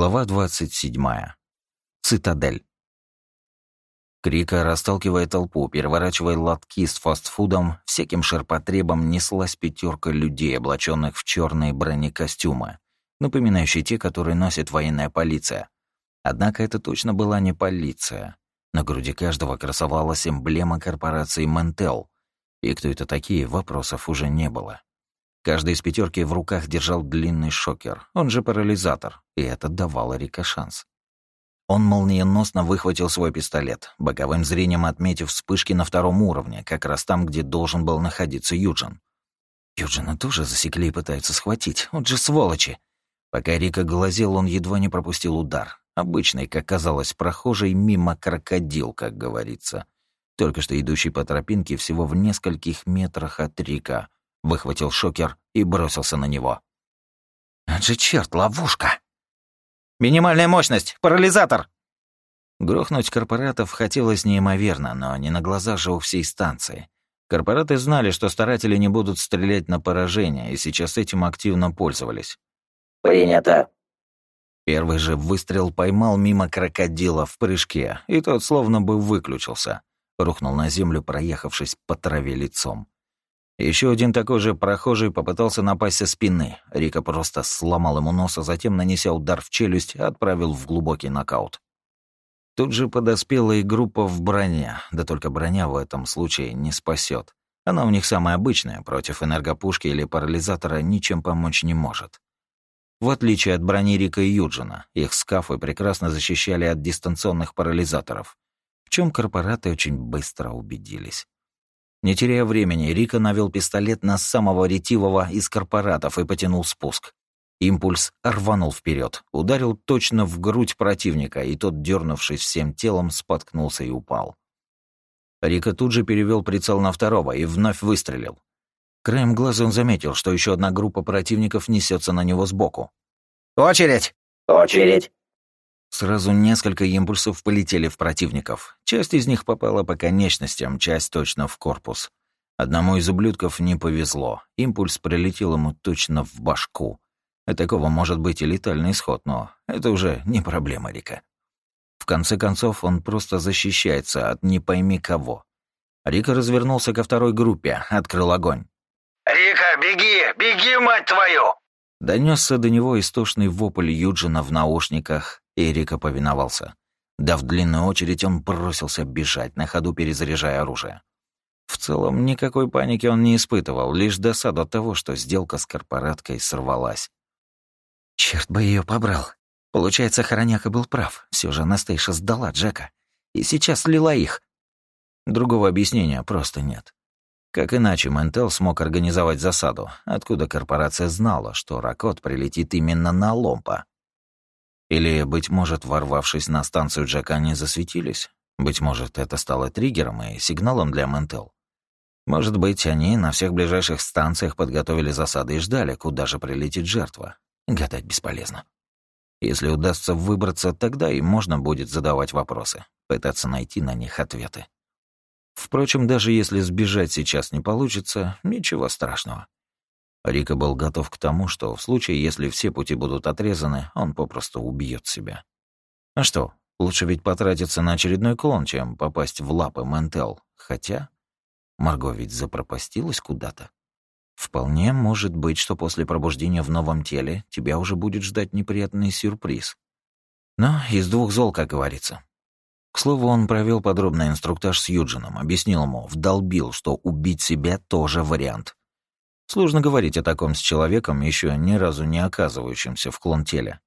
Глава 27. Цитадель. Крика, расталкивая толпу, переворачивая лотки с фастфудом, всяким ширпотребом неслась пятерка людей, облаченных в черные бронекостюмы, напоминающие те, которые носит военная полиция. Однако это точно была не полиция. На груди каждого красовалась эмблема корпорации Ментел. И кто это такие, вопросов уже не было. Каждый из пятерки в руках держал длинный шокер, он же парализатор, и это давало Рика шанс. Он молниеносно выхватил свой пистолет, боковым зрением отметив вспышки на втором уровне, как раз там, где должен был находиться Юджин. Юджина тоже засекли и пытаются схватить, он же сволочи. Пока Рика глазел, он едва не пропустил удар. Обычный, как казалось, прохожий мимо крокодил, как говорится. Только что идущий по тропинке всего в нескольких метрах от Рика — выхватил шокер и бросился на него. «Это же черт, ловушка!» «Минимальная мощность! Парализатор!» Грохнуть корпоратов хотелось неимоверно, но не на глазах же у всей станции. Корпораты знали, что старатели не будут стрелять на поражение, и сейчас этим активно пользовались. «Принято!» Первый же выстрел поймал мимо крокодила в прыжке, и тот словно бы выключился. Рухнул на землю, проехавшись по траве лицом. Еще один такой же прохожий попытался напасть со спины. Рика просто сломал ему нос, а затем, нанеся удар в челюсть, отправил в глубокий нокаут. Тут же подоспела и группа в броне, да только броня в этом случае не спасет. Она у них самая обычная, против энергопушки или парализатора ничем помочь не может. В отличие от брони Рика и Юджина, их скафы прекрасно защищали от дистанционных парализаторов, в чем корпораты очень быстро убедились. Не теряя времени, Рика навел пистолет на самого ретивого из корпоратов и потянул спуск. Импульс рванул вперед, ударил точно в грудь противника, и тот, дернувшись всем телом, споткнулся и упал. Рика тут же перевел прицел на второго и вновь выстрелил. Краем глаза он заметил, что еще одна группа противников несется на него сбоку. «Очередь! Очередь!» Сразу несколько импульсов полетели в противников. Часть из них попала по конечностям, часть точно в корпус. Одному из ублюдков не повезло. Импульс прилетел ему точно в башку. От такого может быть и летальный исход, но это уже не проблема Рика. В конце концов, он просто защищается от не пойми кого. Рика развернулся ко второй группе, открыл огонь. «Рика, беги! Беги, мать твою!» Донесся до него истошный вопль Юджина в наушниках, Эрика повиновался. Дав длинную очередь, он бросился бежать, на ходу перезаряжая оружие. В целом, никакой паники он не испытывал, лишь досаду от того, что сделка с корпораткой сорвалась. Черт бы ее побрал. Получается, Хороняка был прав. Все же Анастейша сдала Джека. И сейчас слила их. Другого объяснения просто нет. Как иначе Ментел смог организовать засаду, откуда корпорация знала, что Ракот прилетит именно на Ломпа? Или, быть может, ворвавшись на станцию Джека, они засветились? Быть может, это стало триггером и сигналом для Ментел? Может быть, они на всех ближайших станциях подготовили засады и ждали, куда же прилетит жертва. Гадать бесполезно. Если удастся выбраться, тогда и можно будет задавать вопросы, пытаться найти на них ответы. Впрочем, даже если сбежать сейчас не получится, ничего страшного. Рика был готов к тому, что в случае, если все пути будут отрезаны, он попросту убьет себя. А что, лучше ведь потратиться на очередной клон, чем попасть в лапы Ментел. Хотя Марго ведь запропастилась куда-то. Вполне может быть, что после пробуждения в новом теле тебя уже будет ждать неприятный сюрприз. Но из двух зол, как говорится. К слову, он провел подробный инструктаж с Юджином, объяснил ему, вдолбил, что убить себя тоже вариант. Сложно говорить о таком с человеком, еще ни разу не оказывающимся в клон теле.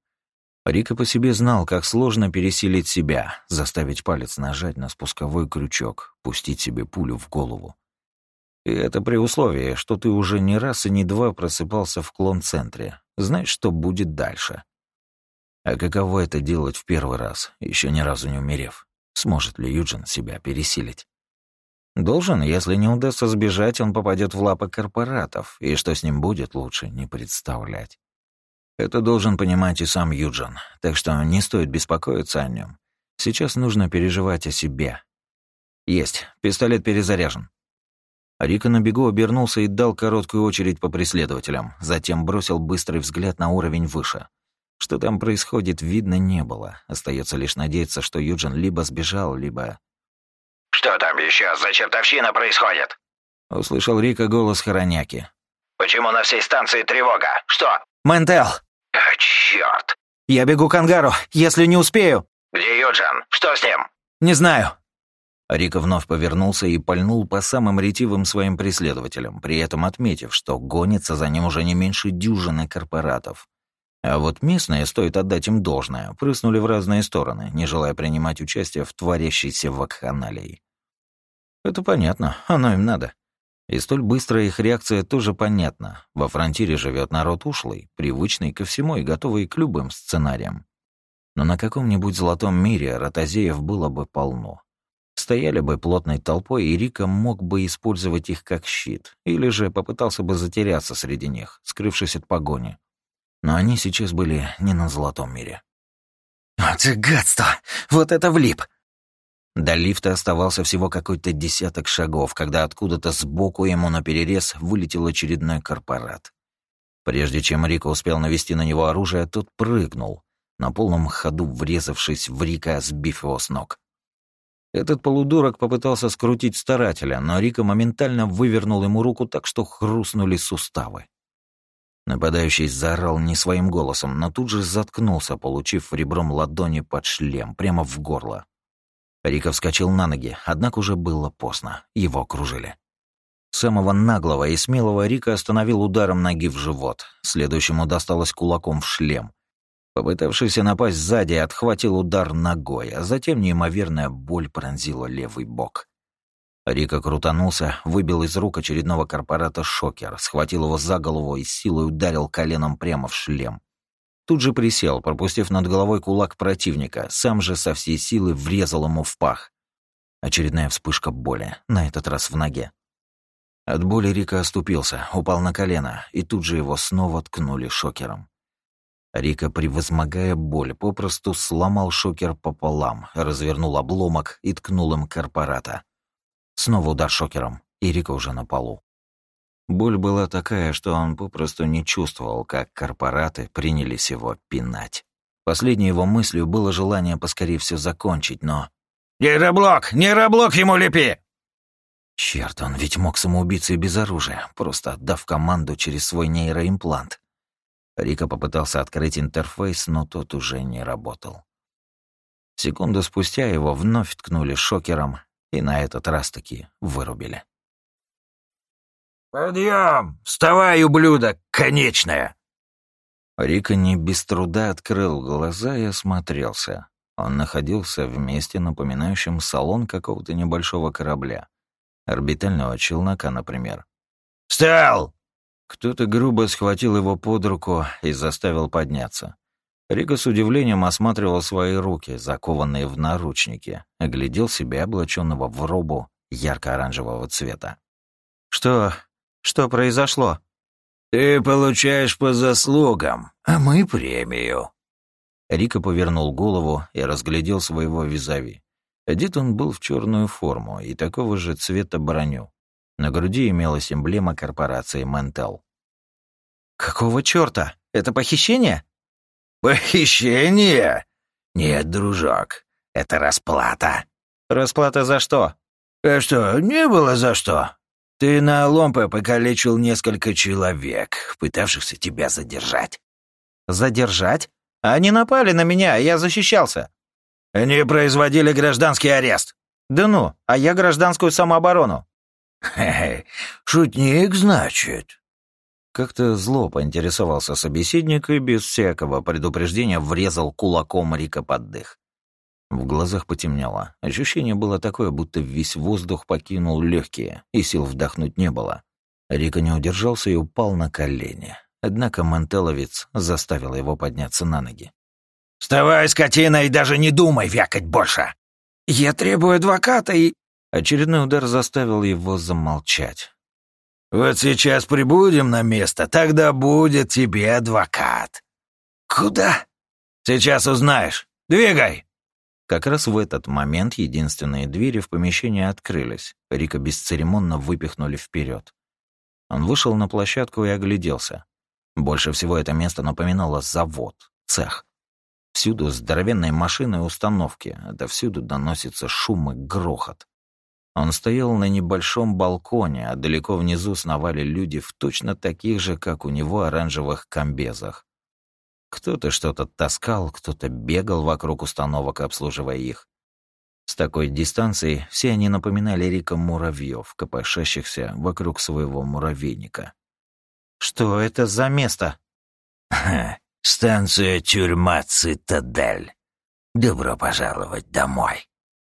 Рика по себе знал, как сложно пересилить себя, заставить палец нажать на спусковой крючок, пустить себе пулю в голову. И это при условии, что ты уже не раз и не два просыпался в клон-центре. Знаешь, что будет дальше. А каково это делать в первый раз, еще ни разу не умерев? Сможет ли Юджин себя пересилить? Должен, если не удастся сбежать, он попадет в лапы корпоратов, и что с ним будет, лучше не представлять. Это должен понимать и сам Юджин, так что не стоит беспокоиться о нем. Сейчас нужно переживать о себе. Есть, пистолет перезаряжен. Рика на бегу обернулся и дал короткую очередь по преследователям, затем бросил быстрый взгляд на уровень выше. Что там происходит, видно не было. Остается лишь надеяться, что Юджин либо сбежал, либо... «Что там еще за чертовщина происходит?» Услышал Рика голос Хороняки. «Почему на всей станции тревога? Что?» «Ментел!» «А, черт! «Я бегу к ангару, если не успею!» Где Юджин? Что с ним?» «Не знаю!» Рика вновь повернулся и пальнул по самым ретивым своим преследователям, при этом отметив, что гонится за ним уже не меньше дюжины корпоратов. А вот местные, стоит отдать им должное, прыснули в разные стороны, не желая принимать участие в творящейся вакханалии. Это понятно, оно им надо. И столь быстрая их реакция тоже понятна. Во фронтире живет народ ушлый, привычный ко всему и готовый к любым сценариям. Но на каком-нибудь золотом мире ротозеев было бы полно. Стояли бы плотной толпой, и Рика мог бы использовать их как щит, или же попытался бы затеряться среди них, скрывшись от погони. Но они сейчас были не на золотом мире. «Вот же гадство! Вот это влип!» До лифта оставался всего какой-то десяток шагов, когда откуда-то сбоку ему на перерез вылетел очередной корпорат. Прежде чем Рика успел навести на него оружие, тот прыгнул, на полном ходу врезавшись в Рика, сбив его с ног. Этот полудурок попытался скрутить старателя, но Рика моментально вывернул ему руку так, что хрустнули суставы. Нападающий заорал не своим голосом, но тут же заткнулся, получив ребром ладони под шлем, прямо в горло. Рика вскочил на ноги, однако уже было поздно. Его окружили. Самого наглого и смелого Рика остановил ударом ноги в живот. Следующему досталось кулаком в шлем. Попытавшийся напасть сзади, отхватил удар ногой, а затем неимоверная боль пронзила левый бок. Рика крутанулся, выбил из рук очередного корпората шокер, схватил его за голову и силой ударил коленом прямо в шлем. Тут же присел, пропустив над головой кулак противника, сам же со всей силы врезал ему в пах. Очередная вспышка боли, на этот раз в ноге. От боли Рика оступился, упал на колено, и тут же его снова ткнули шокером. Рика, превозмогая боль, попросту сломал шокер пополам, развернул обломок и ткнул им корпората. Снова удар шокером, и Рика уже на полу. Боль была такая, что он попросту не чувствовал, как корпораты принялись его пинать. Последней его мыслью было желание поскорее все закончить, но... «Нейроблок! Нейроблок ему лепи!» Черт, он ведь мог самоубиться и без оружия, просто отдав команду через свой нейроимплант. Рика попытался открыть интерфейс, но тот уже не работал. Секунду спустя его вновь ткнули шокером, и на этот раз таки вырубили. «Подъем! Вставай, ублюдок, конечная!» Рика не без труда открыл глаза и осмотрелся. Он находился в месте, напоминающем салон какого-то небольшого корабля. Орбитального челнока, например. «Встал!» Кто-то грубо схватил его под руку и заставил подняться. Рика с удивлением осматривал свои руки, закованные в наручники, оглядел себя, облаченного в робу ярко-оранжевого цвета. «Что что произошло?» «Ты получаешь по заслугам, а мы премию». Рика повернул голову и разглядел своего визави. Одет он был в черную форму и такого же цвета броню. На груди имелась эмблема корпорации Ментел. «Какого чёрта? Это похищение?» «Похищение? Нет, дружок, это расплата». «Расплата за что?» «А что, не было за что. Ты на Ломпе покалечил несколько человек, пытавшихся тебя задержать». «Задержать? Они напали на меня, я защищался». «Они производили гражданский арест». «Да ну, а я гражданскую самооборону». «Хе-хе, шутник, значит?» Как-то зло поинтересовался собеседник и без всякого предупреждения врезал кулаком Рика под дых. В глазах потемнело. Ощущение было такое, будто весь воздух покинул легкие, и сил вдохнуть не было. Рика не удержался и упал на колени. Однако мантеловец заставил его подняться на ноги. «Вставай, скотина, и даже не думай вякать больше! Я требую адвоката и...» Очередной удар заставил его замолчать. «Вот сейчас прибудем на место, тогда будет тебе адвокат». «Куда?» «Сейчас узнаешь. Двигай!» Как раз в этот момент единственные двери в помещении открылись. Рика бесцеремонно выпихнули вперед. Он вышел на площадку и огляделся. Больше всего это место напоминало завод. цех. Всюду здоровенные машины и установки, отовсюду доносится шум и грохот. Он стоял на небольшом балконе, а далеко внизу сновали люди в точно таких же, как у него, оранжевых комбезах. Кто-то что-то таскал, кто-то бегал вокруг установок, обслуживая их. С такой дистанции все они напоминали Рика муравьев, копошащихся вокруг своего муравейника. «Что это за место?» «Станция тюрьма «Цитадель». Добро пожаловать домой».